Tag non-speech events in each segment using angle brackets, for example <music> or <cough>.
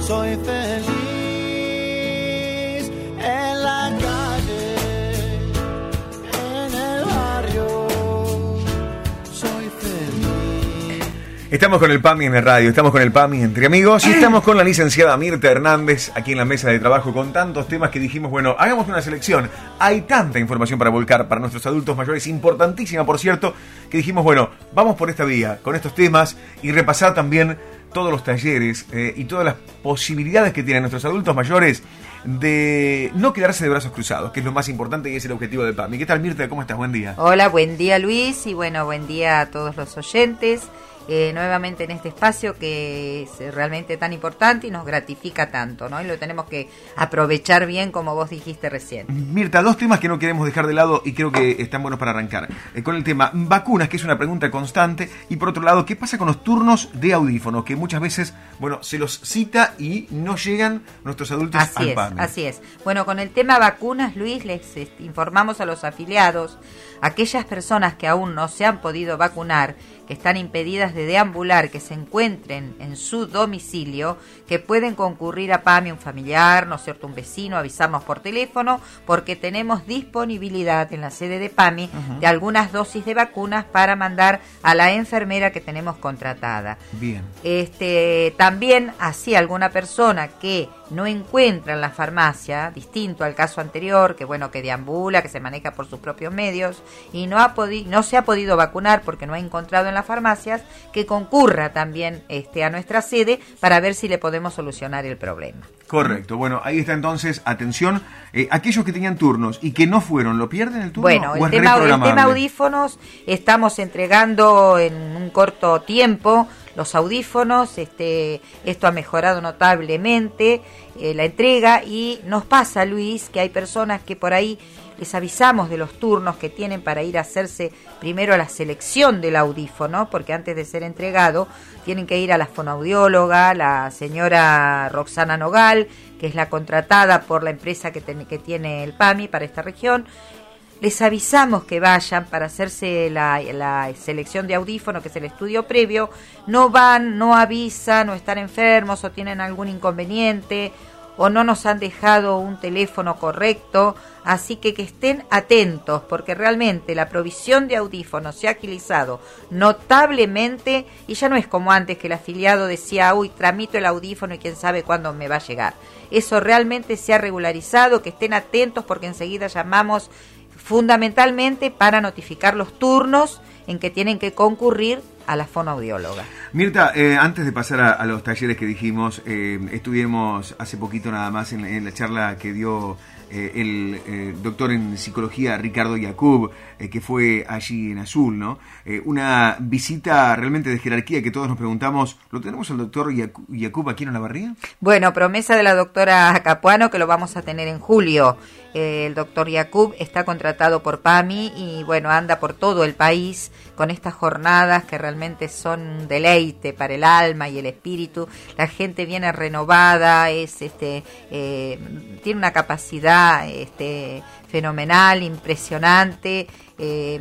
soy feliz en la calle, en el barrio, soy feliz. Estamos con el PAMI en el radio, estamos con el PAMI entre amigos y estamos con la licenciada Mirta Hernández aquí en la mesa de trabajo con tantos temas que dijimos, bueno, hagamos una selección. Hay tanta información para volcar para nuestros adultos mayores, importantísima por cierto, que dijimos, bueno, vamos por esta vía con estos temas y repasar también todos los talleres eh, y todas las posibilidades que tienen nuestros adultos mayores de no quedarse de brazos cruzados, que es lo más importante y es el objetivo del PAMI. ¿Qué tal Mirta? ¿Cómo estás? Buen día. Hola, buen día Luis y bueno, buen día a todos los oyentes. Eh, nuevamente en este espacio que es realmente tan importante y nos gratifica tanto, ¿no? Y lo tenemos que aprovechar bien como vos dijiste recién. Mirta, dos temas que no queremos dejar de lado y creo que están buenos para arrancar. Eh, con el tema vacunas, que es una pregunta constante, y por otro lado, ¿qué pasa con los turnos de audífonos? Que muchas veces, bueno, se los cita y no llegan nuestros adultos Así al es, Así es. Bueno, con el tema vacunas, Luis, les informamos a los afiliados, aquellas personas que aún no se han podido vacunar, que están impedidas de deambular, que se encuentren en su domicilio, que pueden concurrir a PAMI un familiar, ¿no es cierto?, un vecino, avisarnos por teléfono, porque tenemos disponibilidad en la sede de PAMI de algunas dosis de vacunas para mandar a la enfermera que tenemos contratada. Bien. Este, también así alguna persona que no encuentra en la farmacia, distinto al caso anterior, que bueno, que deambula, que se maneja por sus propios medios y no ha no se ha podido vacunar porque no ha encontrado en las farmacias, que concurra también este a nuestra sede para ver si le podemos solucionar el problema. Correcto. Bueno, ahí está entonces, atención, eh, aquellos que tenían turnos y que no fueron, ¿lo pierden el turno? Bueno, o el es tema, el tema audífonos, estamos entregando en un corto tiempo los audífonos, este, esto ha mejorado notablemente eh, la entrega y nos pasa, Luis, que hay personas que por ahí les avisamos de los turnos que tienen para ir a hacerse primero la selección del audífono, porque antes de ser entregado tienen que ir a la fonoaudióloga, la señora Roxana Nogal, que es la contratada por la empresa que, ten- que tiene el PAMI para esta región, les avisamos que vayan para hacerse la, la selección de audífono, que es el estudio previo, no van, no avisan o están enfermos o tienen algún inconveniente o no nos han dejado un teléfono correcto, así que que estén atentos porque realmente la provisión de audífonos se ha agilizado notablemente y ya no es como antes que el afiliado decía, uy, tramito el audífono y quién sabe cuándo me va a llegar. Eso realmente se ha regularizado, que estén atentos porque enseguida llamamos fundamentalmente para notificar los turnos en que tienen que concurrir a la fonoaudióloga. Mirta, eh, antes de pasar a, a los talleres que dijimos, eh, estuvimos hace poquito nada más en, en la charla que dio eh, el eh, doctor en psicología Ricardo Yacoub, eh, que fue allí en Azul, ¿no? Una visita realmente de jerarquía que todos nos preguntamos, ¿lo tenemos al doctor Yacu- Yacoub aquí en Olavarría? Bueno, promesa de la doctora Capuano que lo vamos a tener en julio. El doctor Yacoub está contratado por PAMI y bueno, anda por todo el país con estas jornadas que realmente son un deleite para el alma y el espíritu. La gente viene renovada, es este eh, tiene una capacidad este fenomenal, impresionante. Eh,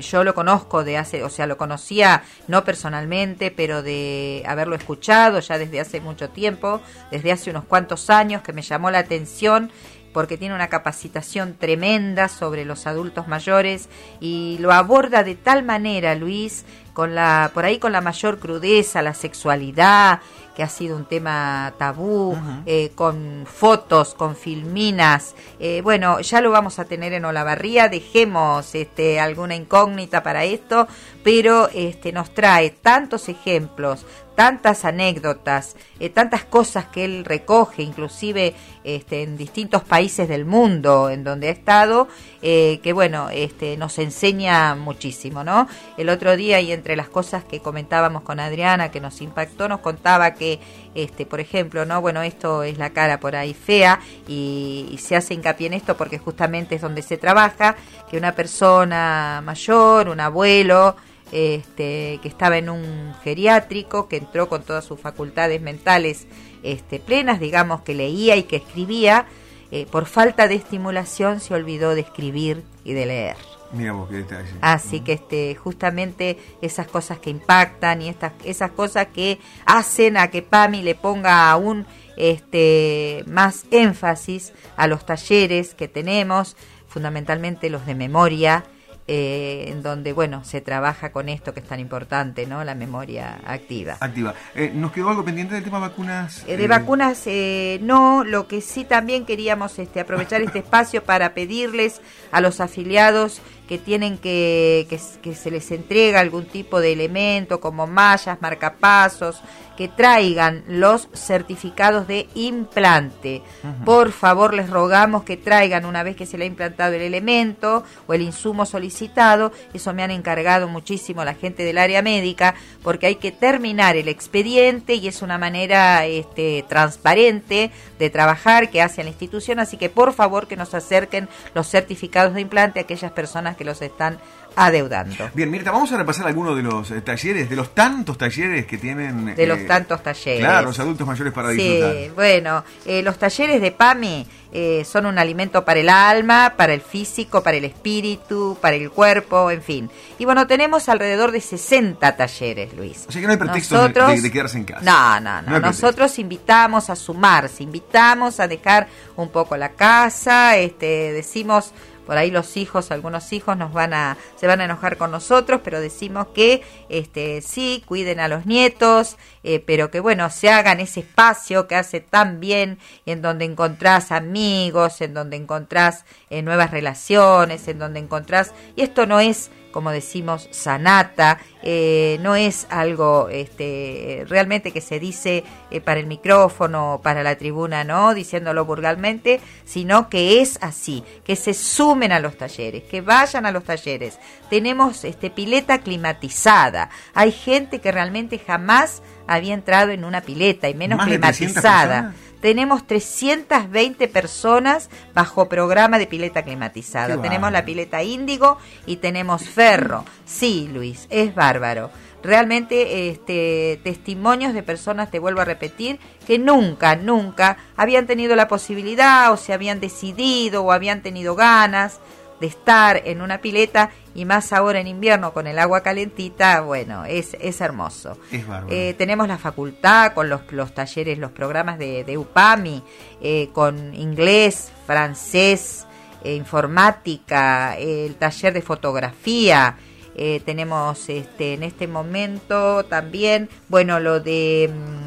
yo lo conozco de hace, o sea, lo conocía no personalmente, pero de haberlo escuchado ya desde hace mucho tiempo, desde hace unos cuantos años, que me llamó la atención porque tiene una capacitación tremenda sobre los adultos mayores y lo aborda de tal manera, Luis, con la por ahí con la mayor crudeza, la sexualidad, que ha sido un tema tabú, eh, con fotos, con filminas. Eh, bueno, ya lo vamos a tener en Olavarría, dejemos este, alguna incógnita para esto, pero este, nos trae tantos ejemplos, tantas anécdotas, eh, tantas cosas que él recoge, inclusive este, en distintos países del mundo en donde ha estado, que bueno, este, nos enseña muchísimo, ¿no? El otro día y entre las cosas que comentábamos con Adriana que nos impactó, nos contaba que, este, por ejemplo, no, bueno, esto es la cara por ahí fea y, se hace hincapié en esto porque justamente es donde se trabaja, que una persona mayor, un abuelo, este, que estaba en un geriátrico, que entró con todas sus facultades mentales este, plenas, digamos, que leía y que escribía, eh, por falta de estimulación se olvidó de escribir y de leer. Mira vos qué detalle. Así que este, justamente esas cosas que impactan y estas, esas cosas que hacen a que PAMI le ponga aún este, más énfasis a los talleres que tenemos, fundamentalmente los de memoria, eh, en donde bueno se trabaja con esto que es tan importante, ¿no? La memoria activa. Activa. Eh, ¿Nos quedó algo pendiente del tema vacunas? Eh, de vacunas eh, no, lo que sí también queríamos este, aprovechar este espacio para pedirles a los afiliados que tienen que, que, que se les entrega algún tipo de elemento como mallas, marcapasos, que traigan los certificados de implante. Por favor, les rogamos que traigan una vez que se le ha implantado el elemento o el insumo solicitado. Eso me han encargado muchísimo la gente del área médica, porque hay que terminar el expediente y es una manera este, transparente de trabajar que hace la institución. Así que por favor que nos acerquen los certificados de implante a aquellas personas que los están adeudando. Bien, Mirta, vamos a repasar algunos de los eh, talleres, de los tantos talleres que tienen. De los eh, tantos talleres. Claro, los adultos mayores para disfrutar. Sí, bueno, eh, los talleres de PAMI eh, son un alimento para el alma, para el físico, para el espíritu, para el cuerpo, en fin. Y bueno, tenemos alrededor de 60 talleres, Luis. O sea que no hay pretexto de- de, de quedarse en casa. No, no, no. No. Nosotros invitamos a sumarse, invitamos a dejar un poco la casa, este, decimos por ahí los hijos, algunos hijos nos van a, se van a enojar con nosotros, pero decimos que este, sí, cuiden a los nietos, eh, pero que bueno, se hagan ese espacio que hace tan bien, en donde encontrás amigos, en donde encontrás eh, nuevas relaciones, en donde encontrás, y esto no es como decimos, sanata, eh, no es algo este, realmente que se dice para el micrófono, para la tribuna, no, diciéndolo vulgarmente, sino que es así, que se sumen a los talleres, que vayan a los talleres. Tenemos este, pileta climatizada, hay gente que realmente jamás había entrado en una pileta y menos ¿Más de 300 climatizada. personas? Tenemos 320 personas bajo programa de pileta climatizada. Qué Tenemos la pileta índigo y tenemos ferro. Sí, Luis, es bárbaro. Realmente, este, testimonios de personas, te vuelvo a repetir, que nunca, nunca habían tenido la posibilidad o se habían decidido o habían tenido ganas de estar en una pileta y más ahora en invierno con el agua calentita, bueno, es, es hermoso. Es. Eh, tenemos la facultad con los, los talleres, los programas de, de UPAMI, eh, con inglés, francés, eh, informática, el taller de fotografía. eh, tenemos este, en este momento también, bueno, lo de mm,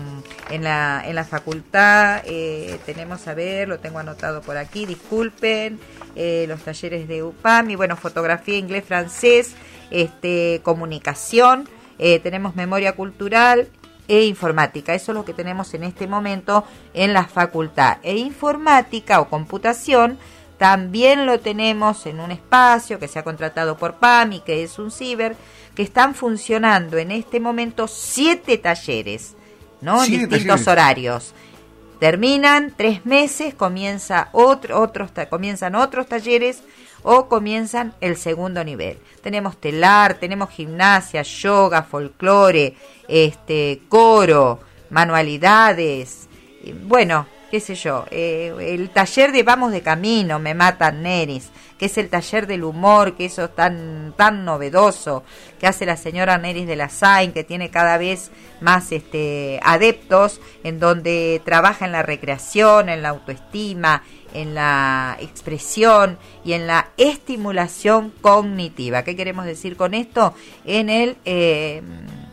en la, en la facultad, eh, tenemos, a ver, lo tengo anotado por aquí, disculpen, eh, los talleres de UPAMI, bueno, fotografía, inglés, francés, este, comunicación, eh, tenemos memoria cultural e informática. Eso es lo que tenemos en este momento en la facultad. E informática o computación también lo tenemos en un espacio que se ha contratado por PAMI, que es un ciber, que están funcionando en este momento siete talleres, ¿no? En distintos horarios. Terminan tres meses, comienza otro, otros, comienzan otros talleres o comienzan el segundo nivel. Tenemos telar, tenemos gimnasia, yoga, folclore, este, coro, manualidades, bueno, qué sé yo, eh, el taller de Vamos de Camino, Me Matan Neris, que es el taller del humor, que eso es tan, tan novedoso, que hace la señora Neris de la Sain, que tiene cada vez más este, adeptos, en donde trabaja en la recreación, en la autoestima, en la expresión y en la estimulación cognitiva. ¿Qué queremos decir con esto? En el eh,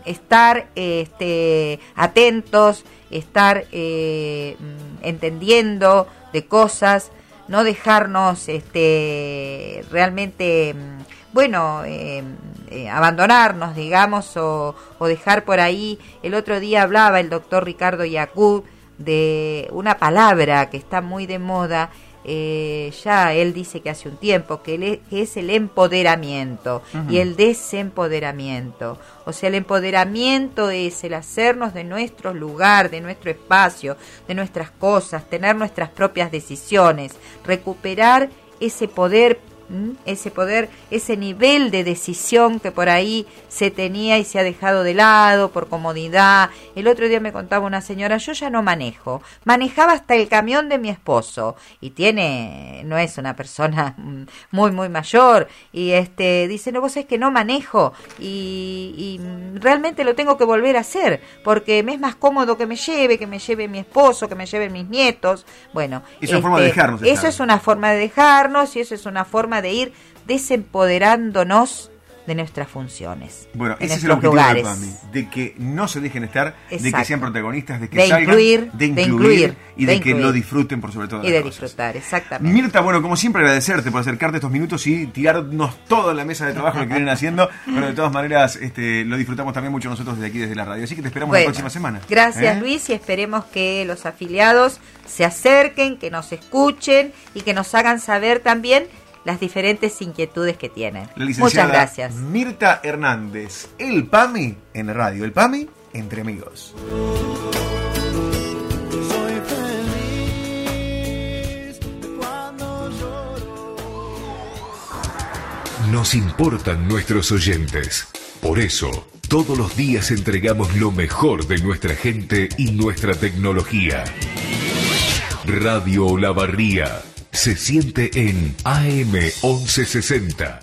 estar este, atentos, estar eh, entendiendo de cosas, no dejarnos este, realmente, mm, bueno, eh, eh, abandonarnos, digamos, o, o dejar por ahí. El otro día hablaba el doctor Ricardo Yacoub de una palabra que está muy de moda. Eh, ya él dice que hace un tiempo que, él es, que es el empoderamiento y el desempoderamiento. O sea, el empoderamiento es el hacernos de nuestro lugar, de nuestro espacio, de nuestras cosas, tener nuestras propias decisiones, recuperar ese poder ¿m? ese poder, ese nivel de decisión que por ahí se tenía y se ha dejado de lado por comodidad. El otro día me contaba una señora, yo ya no manejo, manejaba hasta el camión de mi esposo y tiene, no es una persona <laughs> muy, muy mayor y este dice, no, vos es que no manejo y, y realmente lo tengo que volver a hacer porque me es más cómodo que me lleve, que me lleve mi esposo, que me lleven mis nietos. Bueno, Es una forma de este, dejarnos Eso es una forma de dejarnos y eso es una forma de ir desempoderándonos de nuestras funciones. Bueno, en ese es el objetivo lugares. de PAMI, de que no se dejen estar, de que sean protagonistas, de que De salgan, incluir, de de incluir, y de, de que lo disfruten por sobre todo Y de disfrutar, exactamente. Mirta, bueno, como siempre agradecerte por acercarte estos minutos y tirarnos todo en la mesa de trabajo que vienen haciendo, pero de todas maneras este, lo disfrutamos también mucho nosotros desde aquí, desde la radio. Así que te esperamos la próxima semana. Gracias ¿Eh? Luis y esperemos que los afiliados se acerquen, que nos escuchen y que nos hagan saber también las diferentes inquietudes que tienen. La Muchas gracias. Mirta Hernández, el PAMI en la radio, el PAMI entre amigos. Soy feliz cuando lloro. Nos importan nuestros oyentes. Por eso, todos los días entregamos lo mejor de nuestra gente y nuestra tecnología. Radio La Barría se siente en AM 1160.